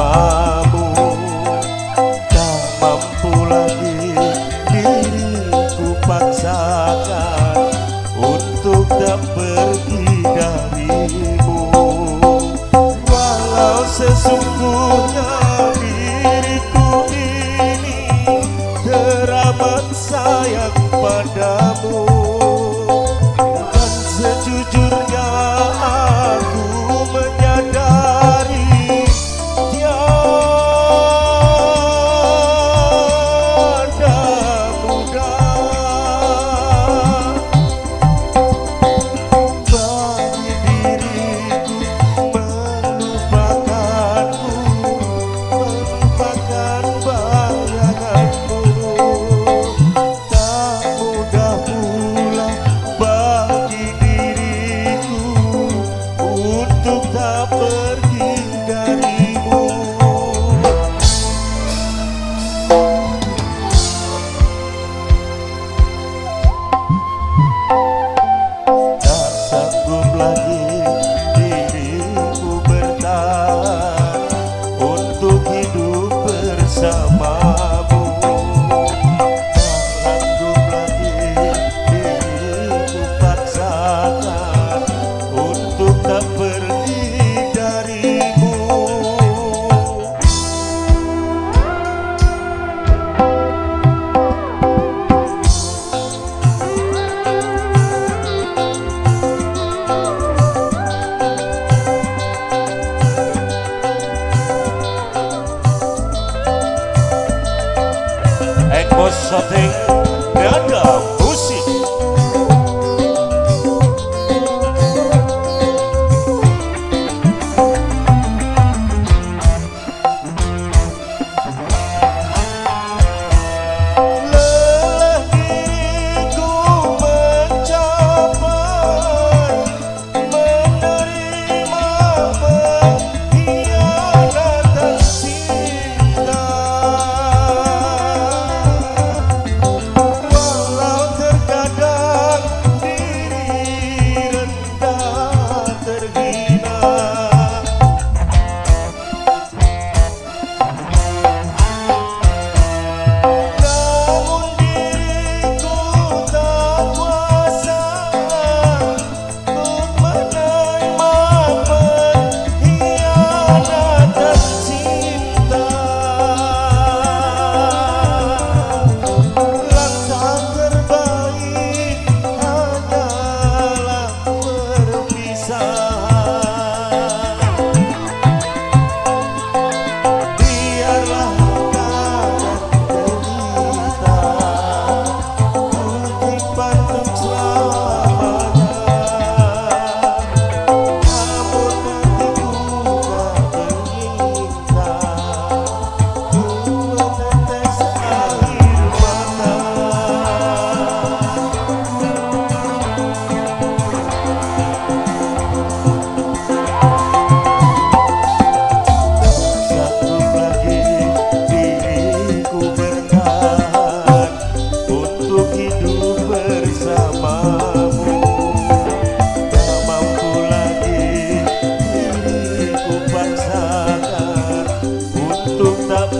tanpamu Tak mampu lagi diriku paksakan Untuk tak pergi darimu. Walau sesungguhnya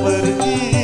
pergi